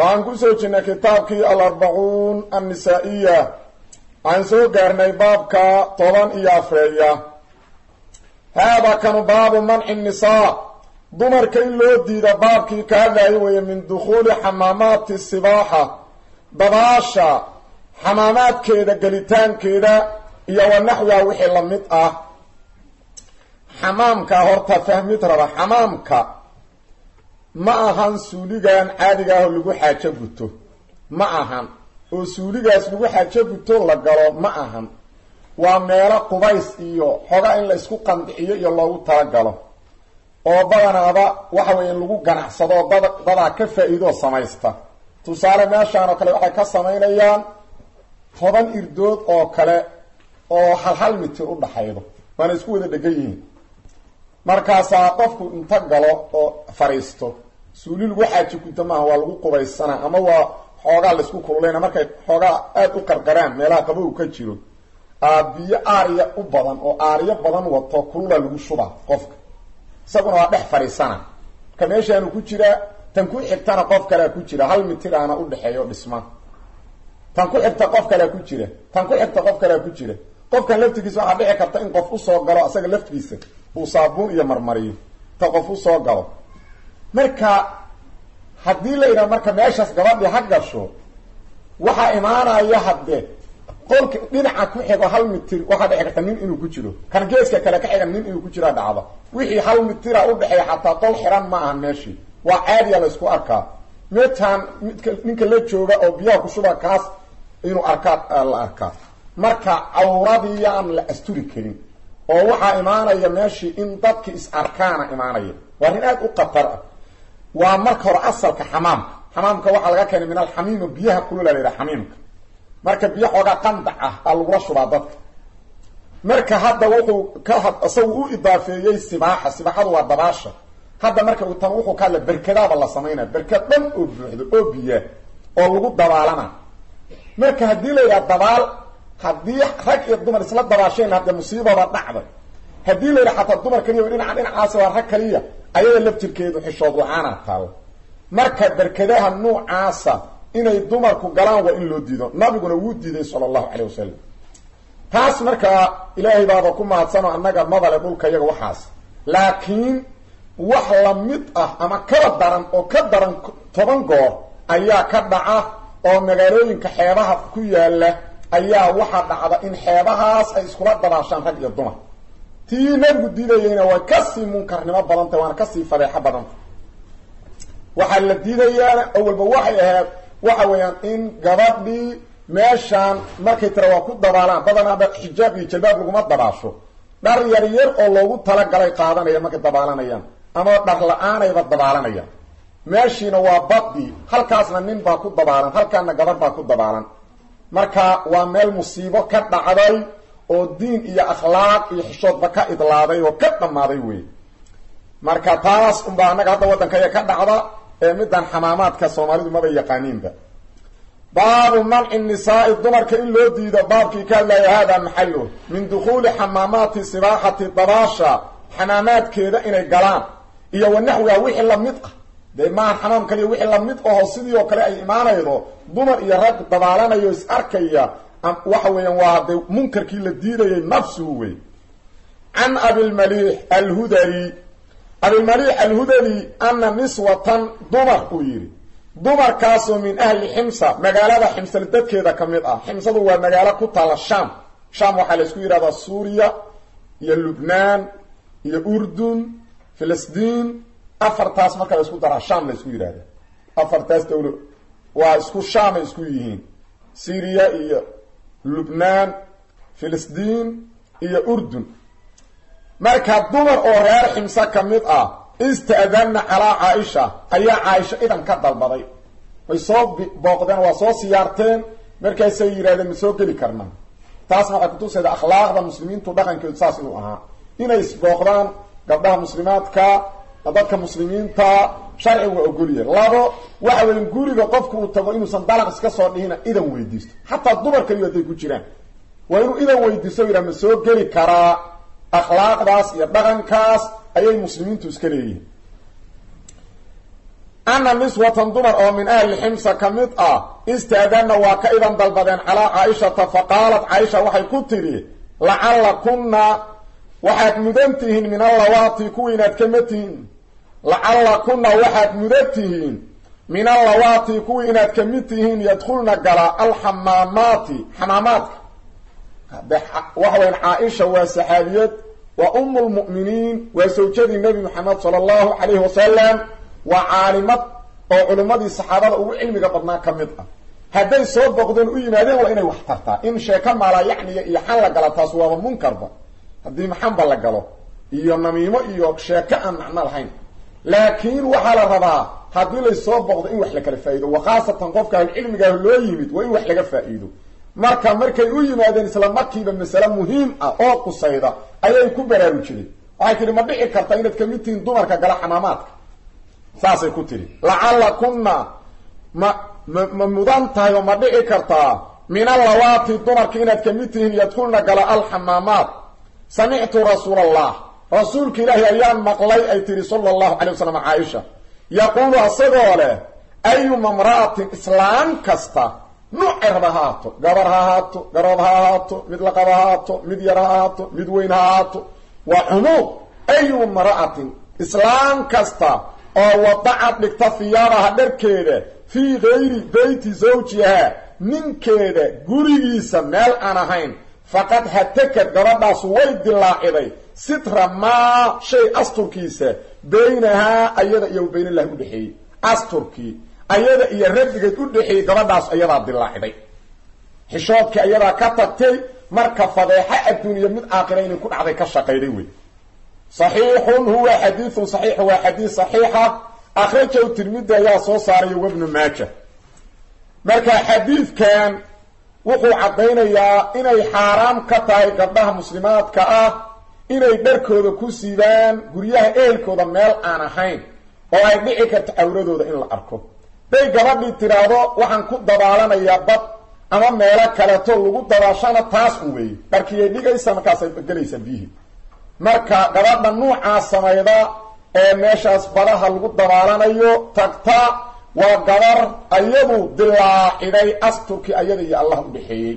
waxaan ku soo jirnay kitaabkii alarbacuun annisaa-iya. Waxaan soo gaarnay baabka toban iyo afreeya. Haada kanu baabu manci nisaa dumarka in loo diida baabkii ka hadlaaya weeye min dukhuuli xamaamaati sibaaxa. Dabaasha xamaamaadkeeda gelitaankeeda iyo wa naxwiha wixii la mid ah. Xamaamka horta fahmid raba xamaamka ma ahan suuligan caadiga ah oo lagu xaajo guto ma ahan. Oo suuligaas lagu xaajo guto la galo ma ahan. Waa meelo qubays iyo xoga in la isku qandiciyo iyo loogu talagalo oo badanaaba waxa weeye in lagu ganacsado dad dadaa ka faa-iidoo samaysta. Tusaale meeshaan oo kale waxay ka samaynayaan toban irdood oo kale oo hal hal mitir u dhaxaydo. Waana isku wada dhegan yihiin. Markaasaa qofku inta galo oo fadhiisto suuli lagu xaaji guto maaha waa lagu qubaysana ama waa xoogaa la isku kululeyna markay xoogaa aada u qarqaraan meelaha qabow ka jiro biyo aariya u badan oo aariyo badan wato kulula lagu shuba qofka. Isaguna waa dhex fadhiisana. Marka meeshaanu ku jiraa tan ku xigtana qof kalea ku jira hal mitiraana udhexeeyo dhisma. Tan ku xigta qof kalea ku jira tan ku xigta qof kalea ku jira. Qofkan laftigiisa waxaa dhici karta in qof u soo galo asaga laftigiisa uu saabuun iyo marmariyo. Ta qof u soo galo marka haddii la yidhaha marka meeshaas gabadhii ha gasho waxaa imaanaya haddee qolka dhinaca ku xigo hal mitir waxaa dhici karta nin inuu ku jiro. Kan geeska kale ka xigan nin inuu ku jiraa dhacda wixii hal mitira udhexeeya xataa qol xiran ma ahan meeshii. Waa caadiya la isku arkaa. Midkaan midka ninka la jooga oo biyaha ku shuba kaas inuu arkaa la arkaa. Marka cawradii la asturi karin oo waxaa imaanaya meeshii in dadki is arkaana imaanaya. Waa arrin aada u khatar ah waa marka hore asalka xamaamka xamaamka waxaa laga keenay min alxamiima biyaha kulula la yidhaha xamiimka. Marka biyo xoogaa qandac ah aa lagula shubaa dadka. Marka hadda wuxuu ka isagu u idaafeeyey sibaaxa. Sibaaxadu waa dabaasha. Hadda marka tan wuxuu ka hadla berkadaaba la samaynaya berkad dhan oo buuxdo oo biya oo lagu dabaalana. Marka haddii la yidhaha dabaal haddii rag iyo dumar isla dabaasheen haddee musiibaba dhacday. Haddii la yidhaha xataa dumar kaliya dhinaca dhinacaasi waa rag kaliya ayada laftirkeedu xishood la'aana taalo marka berkadaha nuucaasa inay dumarku galaan waa in loo diido. Nabiguna wuu diiday sala allahu calay wasalam taas markaa ilaahay baaba ku mahadsanoo annaga mabale dhulka iyaga waxaas. Laakiin wax la mid ah ama kaba daran oo ka daran toban goor ayaa ka dhaca oo magaalooyinka xeebaha ku yaalla ayaa waxaa dhacda in xeebahaas ay iskula dabaashaan rag iyo dumar tii nabigu diidayeyna way ka sii munkarnimo badantah waana ka sii fadeexo badanta. Waxaa la diidayaana oo walba waxay ahayd waxa weeyaan in gabadhii meeshaan markay tira waa ku dabaalaan badanaaba xijaab iyo jalbaab laguma dabaasho. Dhar yar yar oo loogu talagalay qaadanaya markay dabaalanayaan ama dhar la'aanayba dabaalanayaan. Meeshiina waa badii halkaasna nin baa ku dabaalan halkaana gabadh baa ku dabaalan. Marka waa meel musiibo ka dhacday oo diin iyo akhlaaq iyo xishoodba ka idlaaday oo ka dhammaaday wey marka taas unbaa annaga hadda waddankaya ka dhacda ee midaan xamaamaadka soomaalidu maba yaqaaniinba. Baabu manci nisaai dumarka in loo diido baabkii ka hadlaya hada maxalo min dukhuuli xamaamaati sibaaxati dabaasha xamaamaadkeeda inay galaan iyo wa naxwiha wixii la mid ah. Dee maaha xamaam kaliya wixii la mid aho sidii oo kale ay imaanaydo dumar iyo rag dabaalanayo is arkaya waxa weeyaan waa de munkarkii la diidayay nafsuhu wey can abilmaliix alhudali abilmaliix alhudali ana niswatan dumar uu yidhi. Dumarkaasoo min ahli ximsa magaalada ximsal dadkeeda ka mid ah. Ximsadu waa magaalo ku taalla sham sham waxaa la isku yidhahdaa suuriya iyo lubnaan iyo urdun filistiin. Afartaas marka la isku daraa sham la isku yidhahda afartaas dawlo waa isku shaamay isku yihiin. Syriya iyo lubnaan filistiin iyo urdun. Marka dumar oo reer ximse ka mid ah ista'danna calaa caaisha ayaa caaisha idan ka dalbaday. Way soo booqdeen waa soo siyaarteen markaasay yidhahdeen ma soo geli karnaa taasna waxay kutusayda akhlaaqda muslimiintu dhaqankeedu saas inuu ahaa. Inay isbooqdaan gabdhaha muslimaadka dadka muslimiinta sharcigu waa ogolyahay labo waxa weya guriga qofku uu tago inuusan dalaq iska soo dhihina idan weydiisto. Xataa dumar kaliyo hadday ku jiraan. Waa inuu idan weydiisto yidhaha ma soo geli karaa akhlaaqdaas iyo dhaqankaas ayay muslimiintu iska leeyihiin. Ana niswatan dumar oo min ahli ximsa ka mid ah istaadanna waa ka idan dalbadeen calaa caaishata fa qaalat caaisha waxay ku tidhi lacalla kunna waxaad mudan tihiin min allawaati kuwii inaad kama lacalla kunna waxaad mudan tihiin min allawaati kuwii inaad ka mid tihiin yadkhulna gala alxamaamaati xamaamaadka waxa weyan caaisha waa saxaabiyad waa umu lmu'miniin waa sawjadii nebi moxamed sala allahu calayhi wasalam waa caalimad oo culimmadii saxaabada ugu cilmiga badnaa ka mid ah hadday soo boqdeen u yimaadeen waa inay wax tartaa in sheeko maalaa yacniya iyo la gala taas waaba munkarba haddii maxanba la galo iyo namiimo iyo sheeko aan macno lahayn laakiin waxaa la rabaa haddii laysoo boqdo in wax la kala faa'iido wa khaasatan qofka ahlucilmigaah loo yimid waa in wax laga faa'iido. Marka markay u yimaadeen isla markiiba masale muhiim ah oo qusayda ayay ku baraarujireen waxay tihi ma dhici karta inaad ka mid tihiin dumarka gala xamaamaadka. Saasay ku tihi lacalla kunna ma ma ma mudan tahay oo ma dhici kartaa min allawaati dumarka inaad ka mid tihiin yadkulna gala alxamaamaat samictu rasuula allah rasuulka ilaahi ayaan maqlay ay tihi sala allahu calay wasalam caaisha yaquulu asagoo leh ayuma imra'atin islaam kasta? Raba ha ahaato gabar ha ahaato garoob ha ahaato mid laqab ha ahaato mid yar ha ahaato mid weyn ha ahaato waa cumuud ayuma imra'atin islaam kasta oo wadacad dhigta hiyaabaha dharkeeda fii gayri beyti zawjiha ninkeeda gurigiisa meel aan ahayn. Faqad hatakad gabadhaasu way dilaaciday sitra maa shay asturkiisa baynahaa ayada iyo baynallahi u dhexeeyey. Asturkii ayada iyo rabbigeed u dhexeeyey gabadhaas ayadaa dilaaciday xishoodkii ayadaa ka tagtay marka fadeexo adduuniya mid aakhira inay ku dhacday ka shaqayday wey saxiixun huwa xadiidun saxiix waa xadiid saxiixa. Akhrajahu tirmidi ayaa soo saaraya wabnu maaja. Marka xadiidkan wuxuu caddaynayaa inay xaaraam ka tahay gabdhaha muslimaadka ah inay dharkooda ku siibaan guryaha ehelkooda meel aan ahayn oo ay dhici karto cawradooda in la arko. Day gabadhii tidhaahdo waxaan ku dabaalanayaa bad ama meelo kaleeto lagu dabaashana taas u weeye dharkiiyay dhigaysa markaasay gelaysaa biyihii. Marka gabadha nuucaas samayda ee meeshaas badaha lagu dabaalanayo tagta waa gabar ayadu dilaaciday asturkii ayada iyo allah u dhexeeyey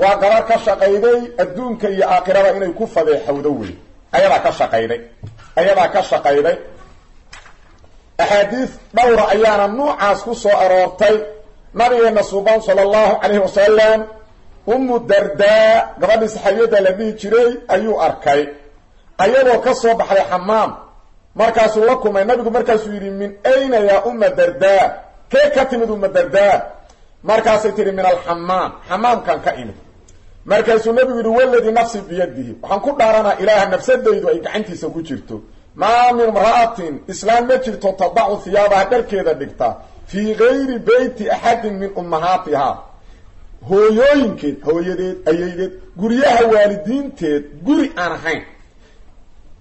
waa gabar ka shaqayday adduunka iyo aakhirada inay ku fadeexowdo wey ayadaa ka shaqayday. Ayadaa ka shaqayday. Axaadiis dhowra ayaana nuucaas ku soo aroortay nabigeena suuban sala allahu calayhi wasalam ummu dardaa gabadhii saxaabiyadda la dhihi jiray ayuu arkay. Ayadoo ka soo baxday xamaam. Markaasuu la kumay. Nabigu markaasuu yidhi min ayna yaa umma dardaa kee ka timid umma dardaa markaasay tihi min alxamaam. Xamaamkan ka imid markaasuu nabigu yidhi waladii nafsi biyadihi. Waxaan ku dhaaranaa ilaaha nafsadaydu ay gacantiisa ku jirto. Maa min imra'atin islaam ma jirto tadacu hiyaabaha dharkeeda dhigta fii gayri beyti axadin min ummahaatiha. Hooyooyinkeed hooyadeed ayaydeed guryaha waalidiinteed guri aan ahayn.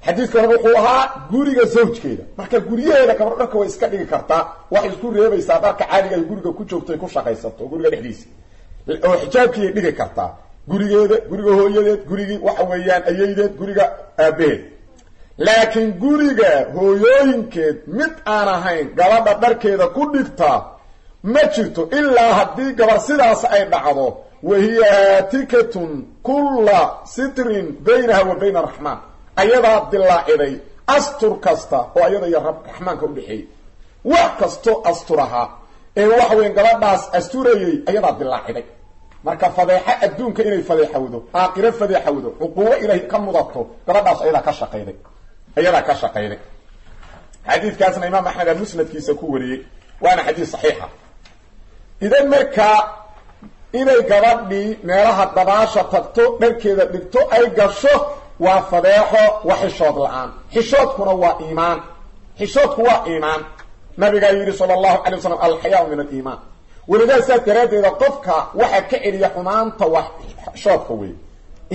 Xadiidkana wuxuu ahaa guriga zawjkeeda. Marka guryaheeda gabadho dharka way iska dhigi kartaa waxay isku reebaysaa dharka caadiga ay guriga ku joogto ay ku shaqaysato guriga dhexdiisa. Oo xijaabkiiay dhigi kartaa gurigeeda guriga hooyadeed gurigii waxa weeyaan ayaydeed guriga aabaheed. Laakiin guriga hooyooyinkeed mid aan ahayn gabadha dharkeeda ku dhigta ma jirto ilaa haddii gabar sidaas ay dhacdo wahiya haatikatun kulla sitrin baynaha wa bayna araxmaan ayadaa dilaaciday astur kasta oo ayada iyo raxmaanka u dhexeeyey wax kastoo asturahaa ee waxa weya gabadhaas asturayay ayadaa dilaaciday marka fadeexo adduunka inay fadeexowdo aakhiro fadeexowdo cuquubo ilaahay ka mudato gabadhaas ayadaa ka shaqayday ayadaa ka shaqayday xadiidkaasna imaam axmed aa musnadkiisa ku wariyey waana xadiis saxiixa. Idan markaa inay gabadhii meelaha dabaasha tagto dharkeeda dhigto ay gasho waa fadeexo waa xishood la'aan. Xishoodkuna waa iimaan. Xishoodku waa iimaan. Nabigaa yidhi sala allahu calay wasalam alxayaau min aliimaan welidaa saas daraaddeeda qofka waxa ka celiya xumaanta waa xishoodka wey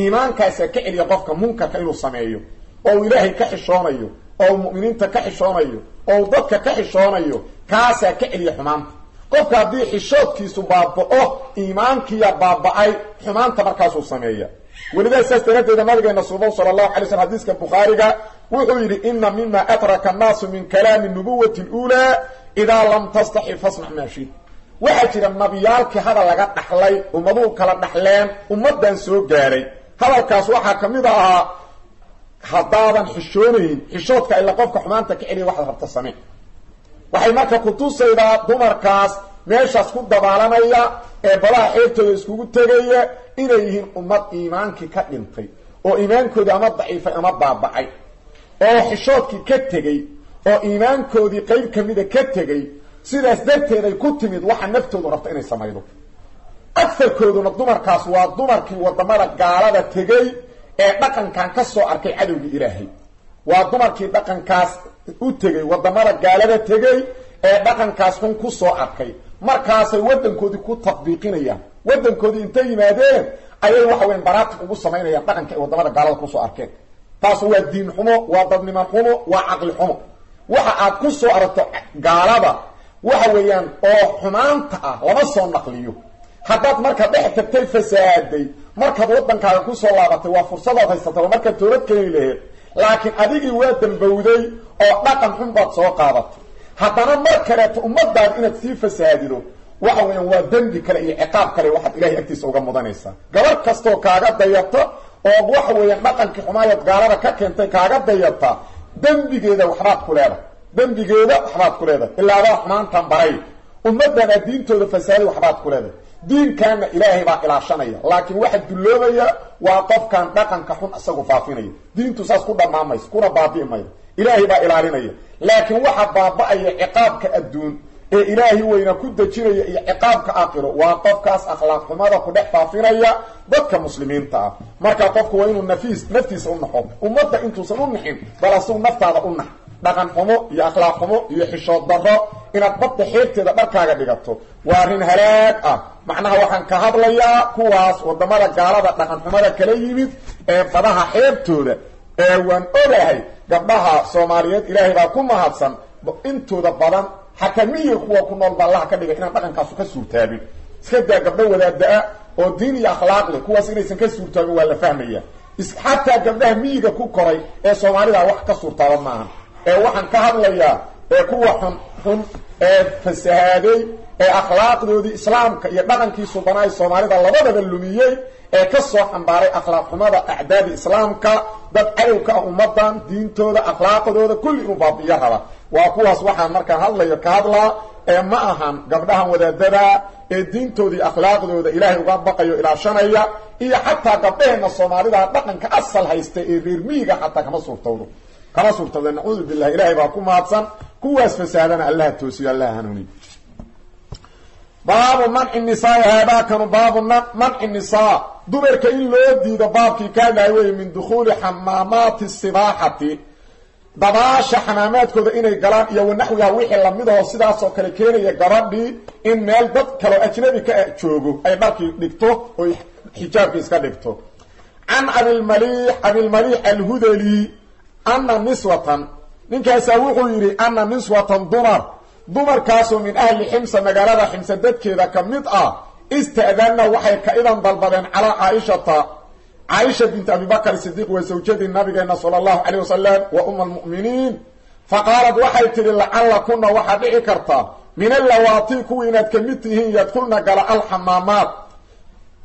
iimaankaasaa ka celiya qofka munkarka inuu sameeyo oo ilaahay ka xishoonayo oo mu'miniinta ka xishoonayo oo dadka ka xishoonayo kaasaa ka celiya xumaanta. Qofka haddii xishoodkiisu baaba-o iimaankiya baaba-ay xumaanta markaasuu sameeya welidaa saas daraaddeeda nabigeena suuban sala allahu alay slm xadiiska bukhaariga wuxuu yidhi ina mima adraka annaasu min kalaami nubuwati اluulaa idaa lam tastaxi fasmac maashid waxaa jira nabiyaalkii hadal laga dhaxlay ummaduhu kala dhaxleen ummaddan soo gaadhay hadalkaas waxaa ka mid ahaa haddaadan xishoonayn xishoodka ila qofka xumaanta ka celiya waxaad rabta samee waxay marka kutusaydaa dumarkaas meeshaas ku dabaalanaya ee badaha xeebtooda iskugu tegaya inay yihiin ummad iimaankii ka dhintay oo iimaankoodii ama daciifay ama baabacay oo xishoodkii ka tegey oo iimaankoodii qayb ka mida ka tegey sidaas darteed ay ku timid waxa naftoodu rabta inay samaydo. Agarkooduna dumarkaas waa dumarkii waddamada gaalada tegey ee dhaqankan ka soo arkay cadowgii ilaahay. Waa dumarkii dhaqankaas u tegey waddamada gaalada tegey ee dhaqankaas xun ku soo arkay. Markaasay wadankoodii ku tatbiiqinayaan wadankoodii intay yimaadeen ayay waxa weyan baraatig ugu samaynayaan dhaqanka ay waddamada gaalada ku soo arkeen. Taas waa diin xumo waa dadniman xumo waa caqli xumo. Waxa aad ku soo aragto gaalada waxa weeyaan oo xumaanta ah lama soo naqliyo. Haddaad marka dhex tagtay fasaaday markaad waddankaaga ku soo laabatay waa fursadaad haysatay waa markaad toobad keeni laheed laakiin adigii waa dambowday oo dhaqan xun baad soo qaadatay. Haddana mar kaleeto ummadaada inaad sii fasaadido waxa weeyaan waa dembi kale iyo ciqaab kale waxaad ilahay agtiisa uga mudanaysaa. Gabar kastoo kaaga dayata oo waxa weeyaan dhaqankii xumaayaad gaalada ka keentay kaaga dayata dembigeeda waxbaad ku leedahay dembigeeda waxbaad ku leedahay. Ilaa adaa xumaantan baray. Ummadana diintooda fasaaday waxbaad ku leedahay. Diinkaana ilaahay baa ilaashanaya. Laakiin waxa dulloobaya waa qofkan dhaqanka xun isagu faafinaya. Diintu saas ku dhamaamayso kuna baabi'i mayo ilaahay baa ilaalinaya. Laakiin waxa baaba-aya ciqaabka adduun ee ilaahay weyna ku dejinaya iyo ciqaabka aakhiro waa qofkaas akhlaaq xumada ku dhex faafinaya dadka muslimiinta ah. Marka qofku waa inuu nafiis naftiisa u naxo ummadda intuusan u naxin bal asigu naftaada u nax dhaqan xumo iyo akhlaaq xumo iyo xishood darro. Inaad badda xeebteeda dharkaaga dhigato waa arrin halaag ah. Macnaha waxaan ka hadlayaa kuwaas waddamada gaalada dhaqan xumada kala yimid ee badaha xeebtooda ee waan ogahay gabdhaha soomaaliyeed ilaahay baa ku mahadsan intooda badan xataa miyiga kuwa ku nool ba allaha ka dhigay inaan dhaqankaasu ka suurtaabin iska daa gabdho wadaada-a oo diin iyo akhlaaq leh kuwaas inaysan ka suurtaabin waa la fahmaya xataa gabdhaha miyiga ku koray ee soomaalida wax ka suurtaaba maaha ee waxaan ka hadlayaa ee kuwa xun xun ee fasahaaday ee akhlaaqdoodii islaamka iyo dhaqankii subanaa soomaalida labadaba lumiyey ee ka soo xambaaray akhlaaq xumada acdaadi islaamka dad cadowka ah ummadan diintooda akhlaaqdooda kulli inuu waa kuwaas waxaan markaan hadlayo ka hadlaa ee ma ahan gabdhahan wadaadada ee diintoodii akhlaaqdooda ilaahay uga baqayo ilaashanaya iyo xataa gabdhaheenna soomaalida dhaqanka asal haysta ee reer miyiga xataa kama suurtowdo kama suurtowda nacuudu billahi ilaahay baa ku mahadsan kuwaas fasaadana allaha toosiyo allaha hanuuniy baabu manci nisaai haadaakanu baabu manci nisaa. Dumarka in loo diido baabkii ka hadlahay wey min dukhuuli xamaamaati sibaaxati dabaasha xamaamaadkooda inay galaan iyo wanaxwiha wixii lamidahoo sidaasoo kale keenaya gabadhii in meel dad kaloo ajnabi ka joogo ay dharkii dhigto oy xijaabkii iska dhigto. Can abilmaliix abilmaliix alhudali ana niswatan ninkaasaa wuxuu yidhi ana niswatan dumar. Dumarkaasoo min ahli ximsa magaalada ximsa dadkeeda ka mid ah ista'danna waxay ka idan dalbadeen calaa caaishata. Caaisha bint abibakr sidiiq waa sawjadii nabigeena sala allahu calayh wasalam wa uma almu'miniin fa qaalad waxay tidhi lacalla kuna waxaa dhici karta. Min allawaati kuwii inaad ka mid tihiin yadkulna gala alxamaamaat.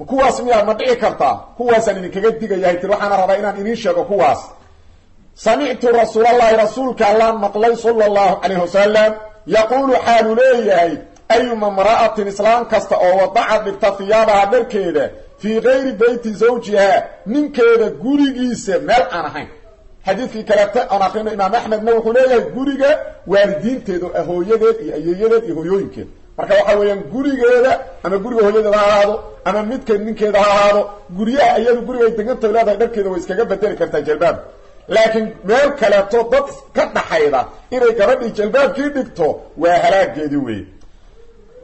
Kuwaas miyaad ma dhici kartaa kuwaasaan idinkaga digayahay tir waxaana rabaa inaan idiin sheego kuwaas samictu rasuulallahi rasuulka allaan maqlay sala allahu calayh wasalam yaquulu xaalu leeyahay ayuma imra'atin islaam kasta oo wadaca dhigta hiyaabaha dharkeeda fii kayri beyti zawjiha ninkeeda gurigiisa meel aan ahayn. Xadiidkii kaleete aan akrino imaam axmedna wuxuu leeyahay guriga waalidiinteeda oo hooyadeed iyo ayeeyadeed iyo hooyooyinkeed marka waxa weeyaan gurigeeda ama guriga hooyadeed ha ahaado ama midkeed ninkeeda ha ahaado guryaha iyadu gurigay degantay leedahay dharkeeda way iskaga bedeli kartaa jalbaab laakiin meel kaleeto dad ka dhaxayda inay gabadhii jalbaabkii dhigto waa halaageedii wey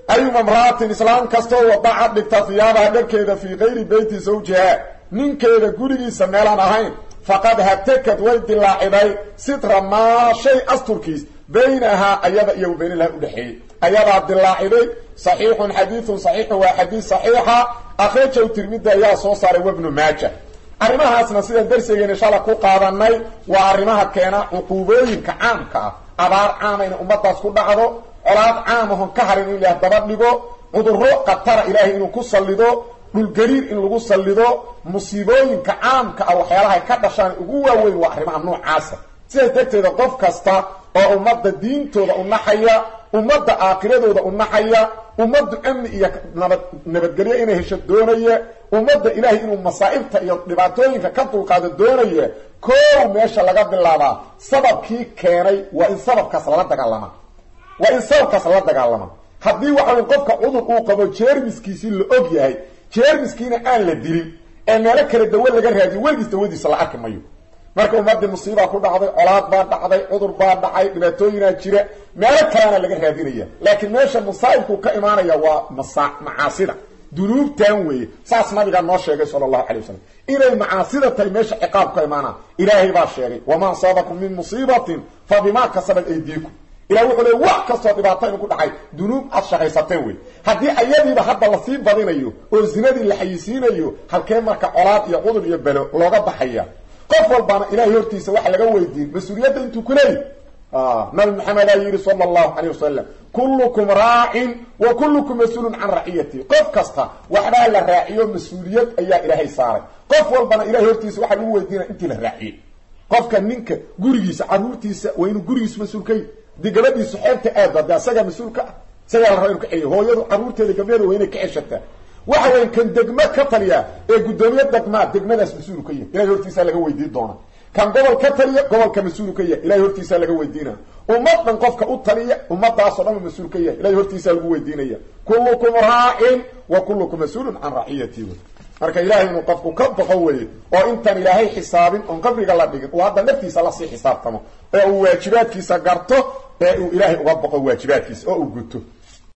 ayuma imra'atin islaam kastoo wadaca dhigta hiyaabaha dharkeeda fii kayri beyti zawjiha. Ninkeeda gurigiisa meelaan ahayn faqad hatakad way dilaaciday sitra maa shay asturkiis. Baynahaa ayada iyo baynilaha udhexeeyey ayadaa dilaaciday saxiixun xadiidun saxiixun waa xadiid saxiixa. Akhrajahu tirmidi ayaa soo saaray wabnu maaja arrimahaasna sidaan darsigeena shala ku qaadanay waa arrimaha keena cuquubooyinka caamka ah. Abaar caama inay ummadaas ku dhacdo colaad caamahon ka harin in ilaah daba dhigo cudurro khatara ilaahay inuu ku sallido dhulgariir in lagu sallido musiibooyinka caamka ah waxyaalaha ka dhashaan ugu waaweyn waa arrimaha noocaasa. Sidaas darteeda qof kasta oo ummadda diintooda u naxaya ummadda aakiradooda u naxaya ummaddu amni iyo nabad nabadgelyo inay hesho doonaya ummadda ilaahay inuu masaa'ibta iyo dhibaatooyinka ka dulqaado doonaya koow meesha laga bilaabaa sababkii keenay waa in sababkaas lala dagaalama. Waa in sababkaas lala dagaalama. Haddii waxa wey qofka cudur uu qabo jeermiskiisii la og yahay jeermiskiina aan la dilin ee meelo kale dawo laga raadiyo weligiis dawadiisa la arki mayo marka ummadii musiibaa ku dhacday colaad baa dhacday cudur baa dhacay dhibaatooyinaa jira meelo kalena laga raadinaya. Laakiin meesha masaa'ibku ka imaanaya waa macaasida. Dunuubtan weeye. Saas nabigaa noo sheegay sala allahu calay wasalam inay macaasida tahay meesha ciqaab ka imaanaa. Ilaahay baa sheegay wamaa asaabakum min musiibatin fa bimaa kasabat aydiikum. Ilah wuxuu leey wax kastoo dhibaato ku dhacay. Dunuub aad shaqaysateen wey haddii ayadiiba hadda la sii badinayo oo zinadii la xayisiinayo halkee marka colaad iyo cudur iyo belo looga baxaya qof walbana ilahay hortiisa waxa laga weydiin mas'uuliyadda intuu ku leeyahy nabi maxamedaa yidhi sala allahu calayh wasalam kullukum raacin wa kullukum mas'uulun can raciyati qof kasta waxbaa la raaciyo mas'uuliyad ayaa ilaahay saaray. Qof walbana ilahay hortiisa waxaa lagu weydiinaya intii la raaciyey. Qofka ninka gurigiisa caruurtiisa waa inuu gurigiisa mas'uul ka yahy haddii gabadhiisu xeebta aadba de asagaa mas'uul ka ah isagaa la raba ka celiyo hooyadu caruurteeda gabdheeda waa inay ka ceshataa waxa weya kan degmo ka taliya ee guddoomiye degmaa degmadaas mas'uulu ka yahy ilahay hortiisaa laga weydiin doona. Kan gobol ka taliya gobolka mas'uulu ka yahay ilahay hortiisaa laga weydiina. Ummad dhan qofka u taliya ummadaasoo dhan mas'uul ka yahay ilahay hortiisaa lagu weydiinaya. Kullukum raacin wa kullukum mas'uulun can raciyati marka ilahay inuu qofku ka boqo weeye oo intaan ilaahay xisaabin oon qabriga la dhigin uu hadda naftiisa la sii xisaabtamo ee uu waajibaadkiisa garto ee uu ilaahay uga boqo waajibaadkiisa oo uu guto